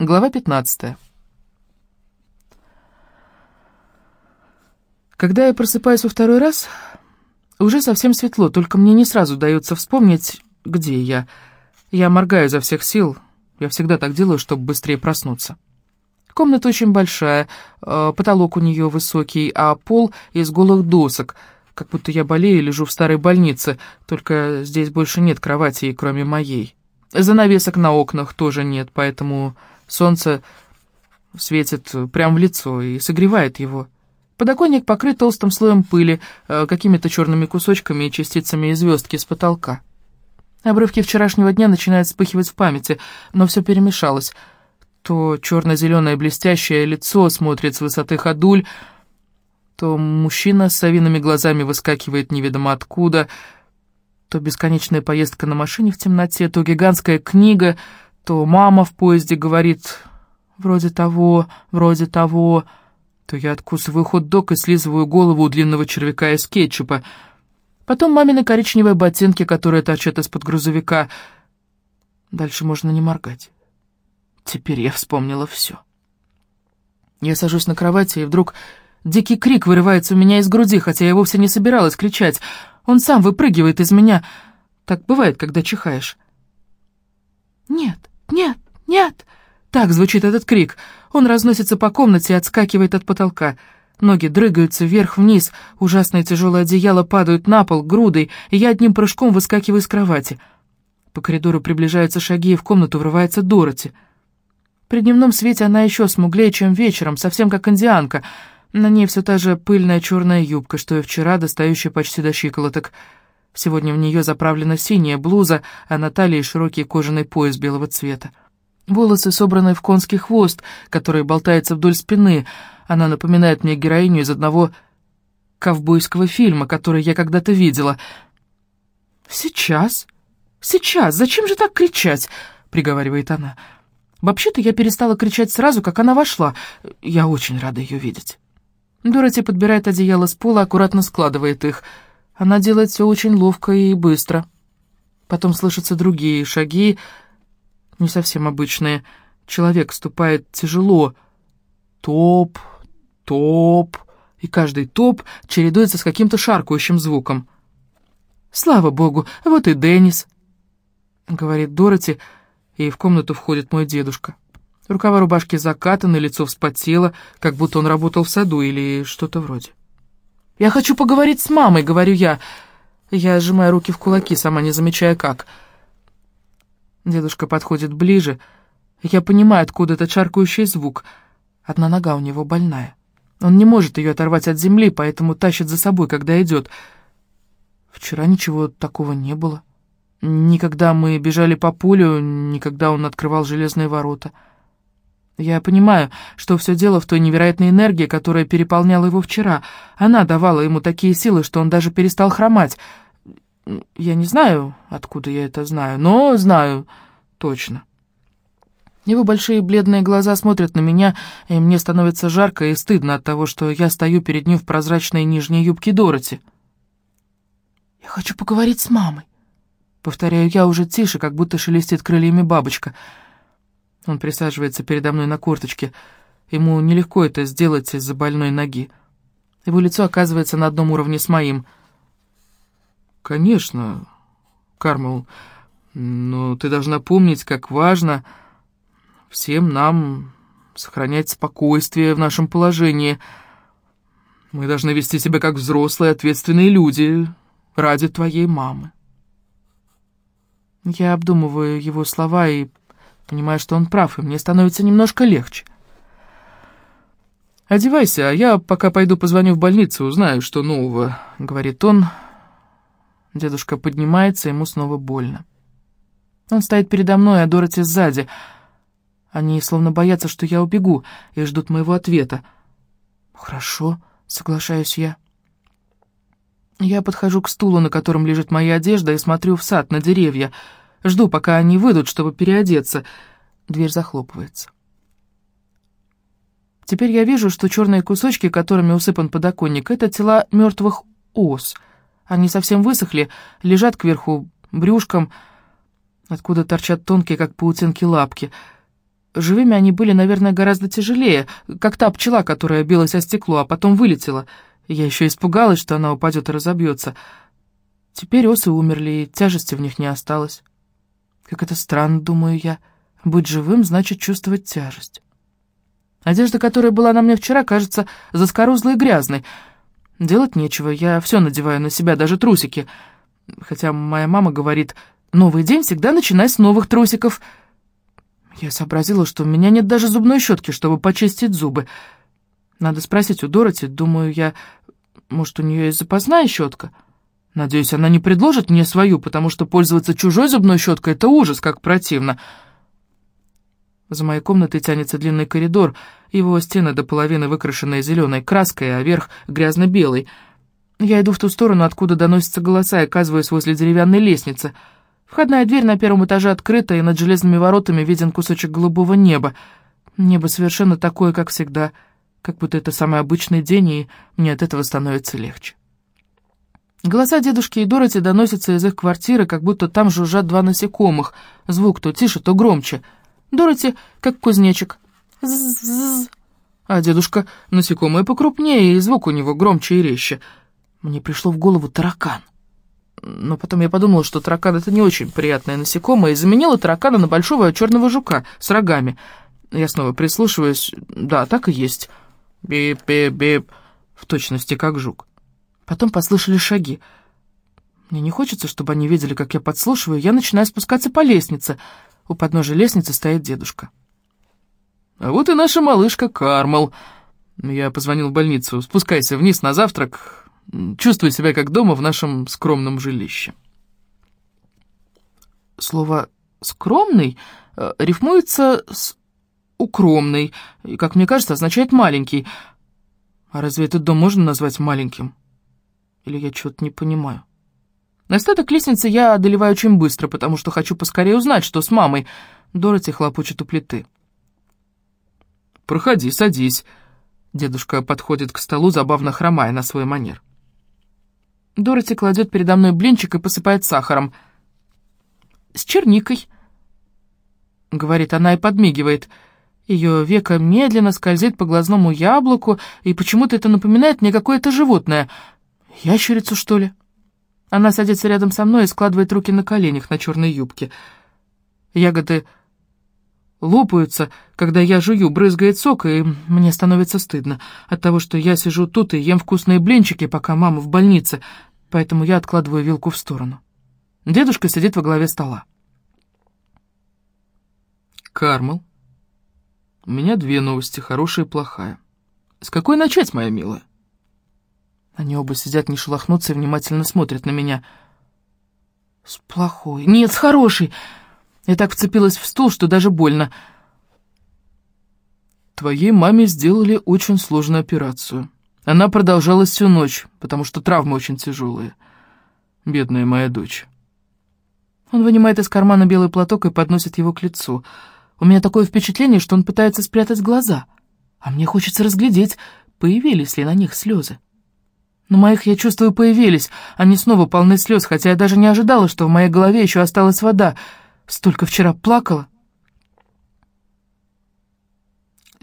Глава 15. Когда я просыпаюсь во второй раз, уже совсем светло, только мне не сразу удается вспомнить, где я. Я моргаю изо всех сил, я всегда так делаю, чтобы быстрее проснуться. Комната очень большая, э, потолок у нее высокий, а пол из голых досок, как будто я болею и лежу в старой больнице, только здесь больше нет кровати, кроме моей. Занавесок на окнах тоже нет, поэтому солнце светит прямо в лицо и согревает его. Подоконник покрыт толстым слоем пыли, э, какими-то черными кусочками и частицами звездки с потолка. Обрывки вчерашнего дня начинают вспыхивать в памяти, но все перемешалось. То черно-зеленое блестящее лицо смотрит с высоты ходуль, то мужчина с совиными глазами выскакивает неведомо откуда, то бесконечная поездка на машине в темноте, то гигантская книга, то мама в поезде говорит «вроде того, вроде того», то я откусываю хот-дог и слизываю голову у длинного червяка из кетчупа. Потом мамины коричневые ботинки, которые торчат из-под грузовика. Дальше можно не моргать. Теперь я вспомнила все. Я сажусь на кровати, и вдруг дикий крик вырывается у меня из груди, хотя я вовсе не собиралась кричать. Он сам выпрыгивает из меня. Так бывает, когда чихаешь. «Нет, нет, нет!» Так звучит этот крик. Он разносится по комнате и отскакивает от потолка. Ноги дрыгаются вверх-вниз, ужасное тяжелое одеяло падают на пол грудой, и я одним прыжком выскакиваю из кровати. По коридору приближаются шаги, и в комнату врывается Дороти. При дневном свете она еще смуглее, чем вечером, совсем как индианка. На ней все та же пыльная черная юбка, что и вчера, достающая почти до щиколоток. Сегодня в нее заправлена синяя блуза, а на талии широкий кожаный пояс белого цвета. Волосы собраны в конский хвост, который болтается вдоль спины. Она напоминает мне героиню из одного ковбойского фильма, который я когда-то видела. «Сейчас? Сейчас? Зачем же так кричать?» — приговаривает она. «Вообще-то я перестала кричать сразу, как она вошла. Я очень рада ее видеть». Дороти подбирает одеяло с пола, аккуратно складывает их. Она делает все очень ловко и быстро. Потом слышатся другие шаги, не совсем обычные. Человек ступает тяжело. Топ, топ, и каждый топ чередуется с каким-то шаркающим звуком. «Слава богу, вот и Деннис», — говорит Дороти, и в комнату входит мой дедушка. Рукава рубашки закатаны, лицо вспотело, как будто он работал в саду или что-то вроде. «Я хочу поговорить с мамой», — говорю я. Я сжимаю руки в кулаки, сама не замечая как. «Я Дедушка подходит ближе. Я понимаю, откуда этот шаркающий звук. Одна нога у него больная. Он не может ее оторвать от земли, поэтому тащит за собой, когда идет. Вчера ничего такого не было. Никогда мы бежали по полю, никогда он открывал железные ворота. Я понимаю, что все дело в той невероятной энергии, которая переполняла его вчера. Она давала ему такие силы, что он даже перестал хромать. Я не знаю, откуда я это знаю, но знаю точно. Его большие бледные глаза смотрят на меня, и мне становится жарко и стыдно от того, что я стою перед ним в прозрачной нижней юбке Дороти. «Я хочу поговорить с мамой», — повторяю я уже тише, как будто шелестит крыльями бабочка. Он присаживается передо мной на корточке. Ему нелегко это сделать из-за больной ноги. Его лицо оказывается на одном уровне с моим — «Конечно, Кармел, но ты должна помнить, как важно всем нам сохранять спокойствие в нашем положении. Мы должны вести себя как взрослые, ответственные люди ради твоей мамы». Я обдумываю его слова и понимаю, что он прав, и мне становится немножко легче. «Одевайся, а я пока пойду позвоню в больницу, узнаю, что нового», — говорит он, — Дедушка поднимается, ему снова больно. Он стоит передо мной, а Дороти сзади. Они словно боятся, что я убегу, и ждут моего ответа. «Хорошо», — соглашаюсь я. Я подхожу к стулу, на котором лежит моя одежда, и смотрю в сад, на деревья. Жду, пока они выйдут, чтобы переодеться. Дверь захлопывается. Теперь я вижу, что черные кусочки, которыми усыпан подоконник, — это тела мертвых ос — они совсем высохли, лежат кверху брюшком, откуда торчат тонкие, как паутинки, лапки. Живыми они были, наверное, гораздо тяжелее, как та пчела, которая билась о стекло, а потом вылетела. Я еще испугалась, что она упадет и разобьется. Теперь осы умерли, и тяжести в них не осталось. Как это странно, думаю я. Быть живым значит чувствовать тяжесть. Одежда, которая была на мне вчера, кажется заскорузлой и грязной. Делать нечего, я все надеваю на себя, даже трусики. Хотя моя мама говорит, новый день всегда начинай с новых трусиков — я сообразила, что у меня нет даже зубной щетки, чтобы почистить зубы. Надо спросить у Дороти, думаю я, может, у нее есть запасная щетка? Надеюсь, она не предложит мне свою, потому что пользоваться чужой зубной щеткой — это ужас, как противно. За моей комнатой тянется длинный коридор, его стены до половины выкрашенные зеленой краской, а верх грязно-белый. Я иду в ту сторону, откуда доносятся голоса, и оказываюсь возле деревянной лестницы — Входная дверь на первом этаже открыта, и над железными воротами виден кусочек голубого неба. Небо совершенно такое, как всегда, как будто это самый обычный день, и мне от этого становится легче. Голоса дедушки и Дороти доносятся из их квартиры, как будто там жужжат два насекомых. Звук то тише, то громче. Дороти, как кузнечик. З-з-з. А дедушка насекомое покрупнее, и звук у него громче и резче. Мне пришло в голову таракан. Но потом я подумала, что таракан — это не очень приятное насекомое, и заменила таракана на большого черного жука с рогами. Я снова прислушиваюсь. Да, так и есть. Бип-бип-бип. В точности, как жук. Потом послышались шаги. Мне не хочется, чтобы они видели, как я подслушиваю. Я начинаю спускаться по лестнице. У подножия лестницы стоит дедушка. «А вот и наша малышка Кармал». Я позвонил в больницу. «Спускайся вниз на завтрак. Чувствую себя как дома в нашем скромном жилище. Слово «скромный» э, рифмуется с «укромный», и, как мне кажется, означает «маленький». А разве этот дом можно назвать маленьким? Или я чего-то не понимаю? Остаток лестницы я одолеваю очень быстро, потому что хочу поскорее узнать, что с мамой. Дороти хлопочет у плиты. «Проходи, садись». Дедушка подходит к столу, забавно хромая на свой манер. Дороти кладет передо мной блинчик и посыпает сахаром. «С черникой», — говорит она и подмигивает. Ее века медленно скользит по глазному яблоку, и почему-то это напоминает мне какое-то животное. Ящерицу, что ли? Она садится рядом со мной и складывает руки на коленях на черной юбке. Ягоды лопаются, когда я жую, брызгает сок, и мне становится стыдно от того, что я сижу тут и ем вкусные блинчики, пока мама в больнице, поэтому я откладываю вилку в сторону. Дедушка сидит во главе стола. «Кармел, у меня две новости, хорошая и плохая. С какой начать, моя милая?» Они оба сидят, не шелохнутся и внимательно смотрят на меня. «С плохой. Нет, с хорошей!» Я так вцепилась в стул, что даже больно. Твоей маме сделали очень сложную операцию. Она продолжалась всю ночь, потому что травмы очень тяжелые. Бедная моя дочь. Он вынимает из кармана белый платок и подносит его к лицу. У меня такое впечатление, что он пытается спрятать глаза. А мне хочется разглядеть, появились ли на них слезы. На моих, я чувствую, появились. Они снова полны слез, хотя я даже не ожидала, что в моей голове еще осталась вода — Столько вчера плакала.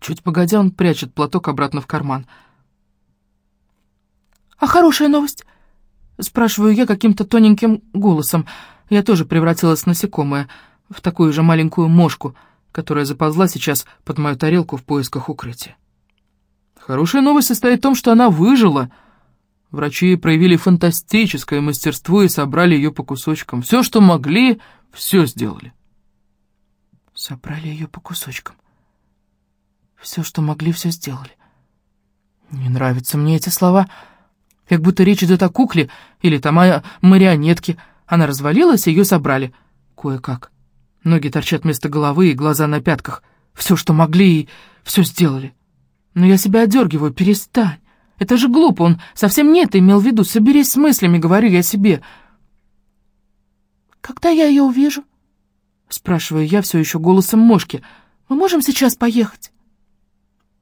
Чуть погодя, он прячет платок обратно в карман. «А хорошая новость?» Спрашиваю я каким-то тоненьким голосом. Я тоже превратилась в насекомое, в такую же маленькую мошку, которая заползла сейчас под мою тарелку в поисках укрытия. Хорошая новость состоит в том, что она выжила. Врачи проявили фантастическое мастерство и собрали ее по кусочкам. Все, что могли, все сделали. Собрали ее по кусочкам. Все, что могли, все сделали. Не нравятся мне эти слова. Как будто речь идет о кукле или там о марионетке. Она развалилась, ее собрали. Кое-как. Ноги торчат вместо головы и глаза на пятках. Все, что могли, и все сделали. Но я себя одергиваю, перестань. Это же глупо, он совсем не это имел в виду. Соберись с мыслями, говорю я себе. «Когда я ее увижу?» Спрашиваю я все еще голосом мошки. «Мы можем сейчас поехать?»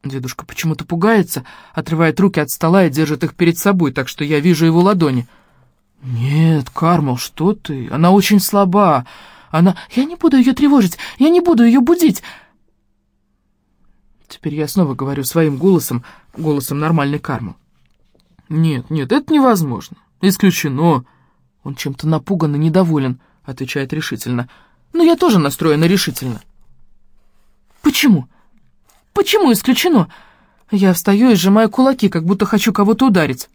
Дедушка почему-то пугается, отрывает руки от стола и держит их перед собой, так что я вижу его ладони. «Нет, Кармал, что ты? Она очень слаба. Она... Я не буду ее тревожить, я не буду ее будить!» Теперь я снова говорю своим голосом, голосом нормальной кармы. «Нет, нет, это невозможно. Исключено». Он чем-то напуган и недоволен, отвечает решительно. «Но я тоже настроена решительно». «Почему? Почему исключено?» Я встаю и сжимаю кулаки, как будто хочу кого-то ударить.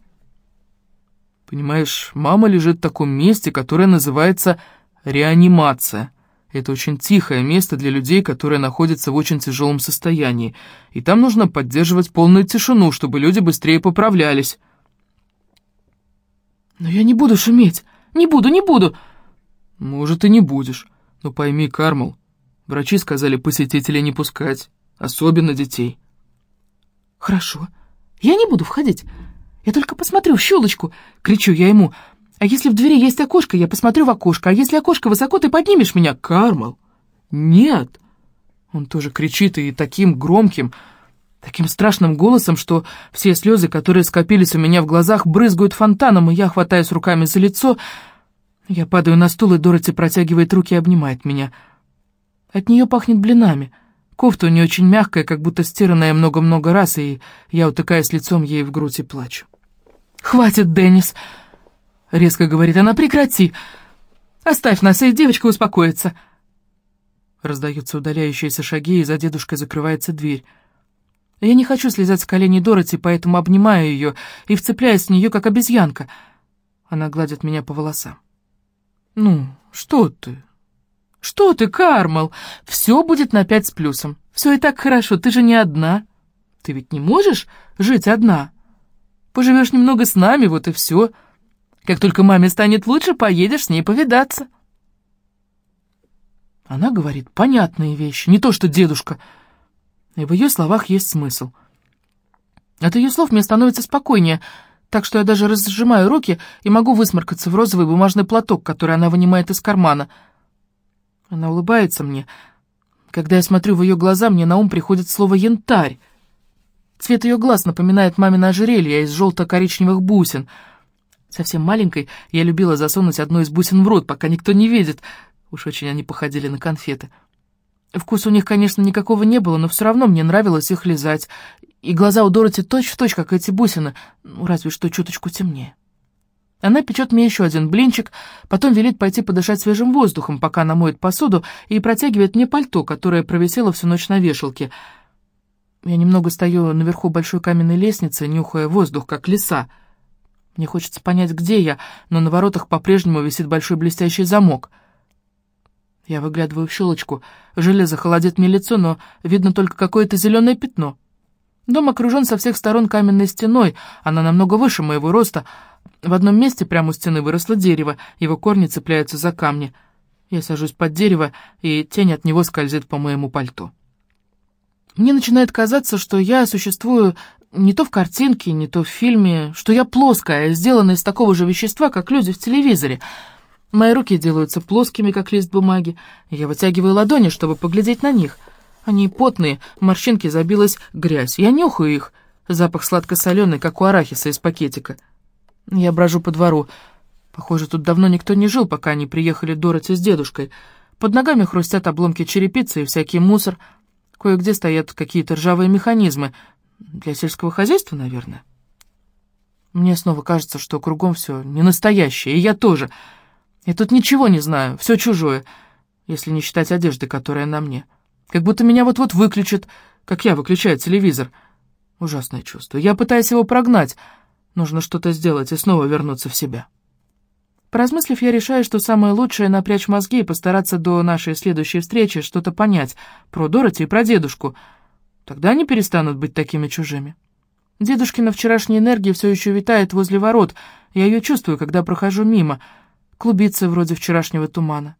Понимаешь, мама лежит в таком месте, которое называется реанимация. Это очень тихое место для людей, которые находятся в очень тяжелом состоянии, и там нужно поддерживать полную тишину, чтобы люди быстрее поправлялись. «Но я не буду шуметь! Не буду, не буду!» «Может, и не будешь. Но пойми, Кармал, врачи сказали посетителей не пускать, особенно детей». «Хорошо. Я не буду входить. Я только посмотрю в щелочку!» — кричу я ему. «А если в двери есть окошко, я посмотрю в окошко. А если окошко высоко, ты поднимешь меня, Кармал?» «Нет!» Он тоже кричит и таким громким, таким страшным голосом, что все слезы, которые скопились у меня в глазах, брызгают фонтаном, и я хватаюсь руками за лицо. Я падаю на стул, и Дороти протягивает руки и обнимает меня. От нее пахнет блинами. Кофта у нее очень мягкая, как будто стиранная много-много раз, и я утыкаюсь лицом ей в грудь и плачу. «Хватит, Деннис!» — резко говорит она. «Прекрати! Оставь нас, и девочка успокоится!» Раздаются удаляющиеся шаги, и за дедушкой закрывается дверь. Я не хочу слезать с коленей Дороти, поэтому обнимаю ее и вцепляюсь в нее, как обезьянка. Она гладит меня по волосам. «Ну, что ты? Что ты, Кармал? Все будет на пять с плюсом. Все и так хорошо, ты же не одна. Ты ведь не можешь жить одна. Поживешь немного с нами, вот и все. Как только маме станет лучше, поедешь с ней повидаться». Она говорит понятные вещи, не то что дедушка — и в ее словах есть смысл. От ее слов мне становится спокойнее, так что я даже разжимаю руки и могу высморкаться в розовый бумажный платок, который она вынимает из кармана. Она улыбается мне. Когда я смотрю в ее глаза, мне на ум приходит слово «янтарь». Цвет ее глаз напоминает мамино ожерелье из желто-коричневых бусин. Совсем маленькой я любила засунуть одну из бусин в рот, пока никто не видит. Уж очень они походили на конфеты. Вкуса у них, конечно, никакого не было, но все равно мне нравилось их лизать. И глаза у Дороти точь-в-точь, точь, как эти бусины, ну, разве что чуточку темнее. Она печет мне еще один блинчик, потом велит пойти подышать свежим воздухом, пока она моет посуду, и протягивает мне пальто, которое провисело всю ночь на вешалке. Я немного стою наверху большой каменной лестницы, нюхая воздух, как лиса. Мне хочется понять, где я, но на воротах по-прежнему висит большой блестящий замок — я выглядываю в щелочку. Железо холодит мне лицо, но видно только какое-то зеленое пятно. Дом окружен со всех сторон каменной стеной, она намного выше моего роста. В одном месте прямо у стены выросло дерево, его корни цепляются за камни. Я сажусь под дерево, и тень от него скользит по моему пальто. Мне начинает казаться, что я существую не то в картинке, не то в фильме, что я плоская, сделана из такого же вещества, как люди в телевизоре — Мои руки делаются плоскими, как лист бумаги. Я вытягиваю ладони, чтобы поглядеть на них. Они потные, морщинки забилась грязь. Я нюхаю их. Запах сладко-соленый, как у арахиса из пакетика. Я брожу по двору. Похоже, тут давно никто не жил, пока они приехали Дороти с дедушкой. Под ногами хрустят обломки черепицы и всякий мусор. Кое-где стоят какие-то ржавые механизмы. Для сельского хозяйства, наверное. Мне снова кажется, что кругом все не настоящее, и я тоже... Я тут ничего не знаю, все чужое, если не считать одежды, которая на мне. Как будто меня вот-вот выключат, как я выключаю телевизор. Ужасное чувство. Я пытаюсь его прогнать. Нужно что-то сделать и снова вернуться в себя. Поразмыслив, я решаю, что самое лучшее — напрячь мозги и постараться до нашей следующей встречи что-то понять про Дороти и про дедушку. Тогда они перестанут быть такими чужими. Дедушкина вчерашняя энергия все еще витает возле ворот. Я ее чувствую, когда прохожу мимо — клубится вроде вчерашнего тумана.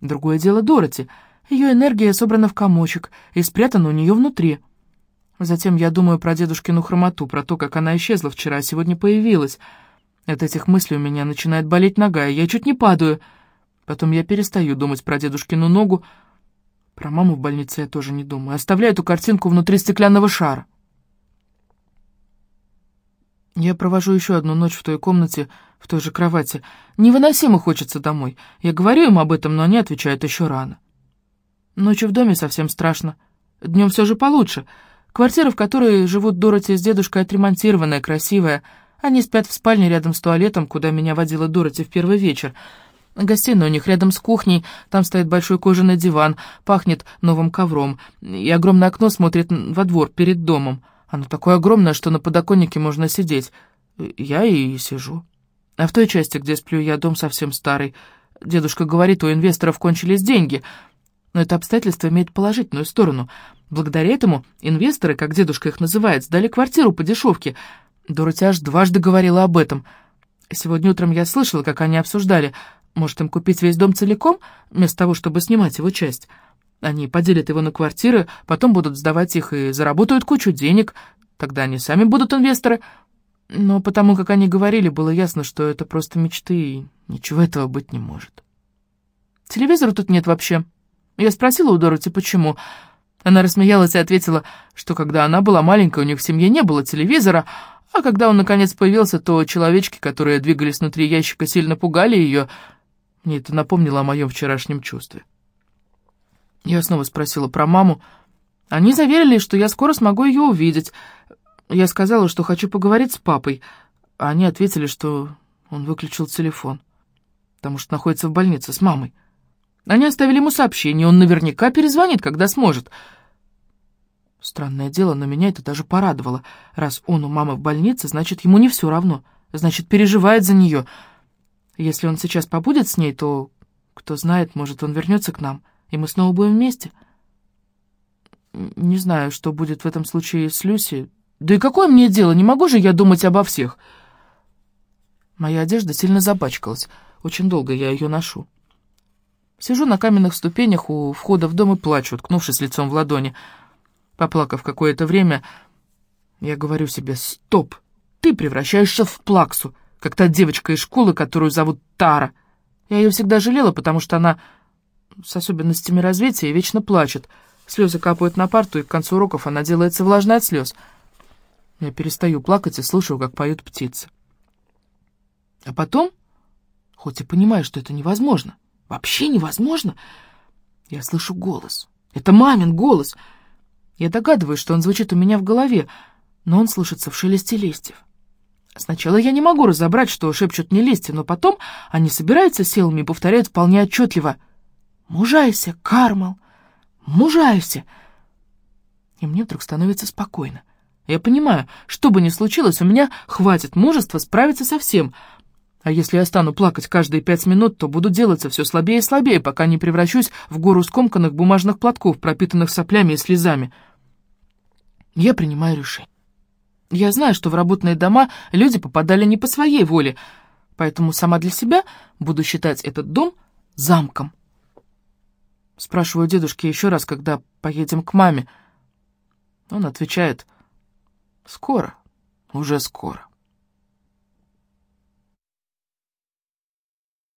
Другое дело Дороти. Ее энергия собрана в комочек и спрятана у нее внутри. Затем я думаю про дедушкину хромоту, про то, как она исчезла вчера, а сегодня появилась. От этих мыслей у меня начинает болеть нога, и я чуть не падаю. Потом я перестаю думать про дедушкину ногу. Про маму в больнице я тоже не думаю. Оставляю эту картинку внутри стеклянного шара. Я провожу еще одну ночь в той комнате, в той же кровати. Невыносимо хочется домой. Я говорю им об этом, но они отвечают еще рано. Ночью в доме совсем страшно. Днем все же получше. Квартира, в которой живут Дороти с дедушкой, отремонтированная, красивая. Они спят в спальне рядом с туалетом, куда меня водила Дороти в первый вечер. Гостиная у них рядом с кухней, там стоит большой кожаный диван, пахнет новым ковром, и огромное окно смотрит во двор перед домом. Оно такое огромное, что на подоконнике можно сидеть. Я и сижу. А в той части, где сплю я, дом совсем старый. Дедушка говорит, у инвесторов кончились деньги. Но это обстоятельство имеет положительную сторону — Благодаря этому инвесторы, как дедушка их называет, сдали квартиру по дешевке. Дороти аж дважды говорила об этом. Сегодня утром я слышала, как они обсуждали, может им купить весь дом целиком, вместо того, чтобы снимать его часть. Они поделят его на квартиры, потом будут сдавать их и заработают кучу денег. Тогда они сами будут инвесторы. Но потому как они говорили, было ясно, что это просто мечты, и ничего этого быть не может. Телевизора тут нет вообще. Я спросила у Дороти, почему. Она рассмеялась и ответила, что когда она была маленькой, у них в семье не было телевизора, а когда он наконец появился, то человечки, которые двигались внутри ящика, сильно пугали ее. Мне это напомнило о моем вчерашнем чувстве. Я снова спросила про маму. Они заверили, что я скоро смогу ее увидеть. Я сказала, что хочу поговорить с папой, а они ответили, что он выключил телефон, потому что находится в больнице с мамой. Они оставили ему сообщение, он наверняка перезвонит, когда сможет. Странное дело, но меня это даже порадовало. Раз он у мамы в больнице, значит, ему не все равно. Значит, переживает за нее. Если он сейчас побудет с ней, то, кто знает, может, он вернется к нам, и мы снова будем вместе. Не знаю, что будет в этом случае с Люси. Да и какое мне дело, не могу же я думать обо всех. Моя одежда сильно запачкалась. Очень долго я ее ношу. Сижу на каменных ступенях у входа в дом и плачу, уткнувшись лицом в ладони. Поплакав какое-то время, я говорю себе «Стоп! Ты превращаешься в плаксу, как та девочка из школы, которую зовут Тара. Я ее всегда жалела, потому что она с особенностями развития вечно плачет. Слезы капают на парту, и к концу уроков она делается влажной от слез. Я перестаю плакать и слушаю, как поют птицы. А потом, хоть и понимаю, что это невозможно, Вообще невозможно. Я слышу голос. Это мамин голос. Я догадываюсь, что он звучит у меня в голове, но он слышится в шелесте листьев. Сначала я не могу разобрать, что шепчут мне листья, но потом они собираются силами и повторяют вполне отчетливо. «Мужайся, Кармал! Мужайся!» И мне вдруг становится спокойно. Я понимаю, что бы ни случилось, у меня хватит мужества справиться со всем — а если я стану плакать каждые пять минут, то буду делаться все слабее и слабее, пока не превращусь в гору скомканных бумажных платков, пропитанных соплями и слезами. Я принимаю решение. Я знаю, что в работные дома люди попадали не по своей воле, поэтому сама для себя буду считать этот дом замком. Спрашиваю дедушки еще раз, когда поедем к маме. Он отвечает, скоро, уже скоро.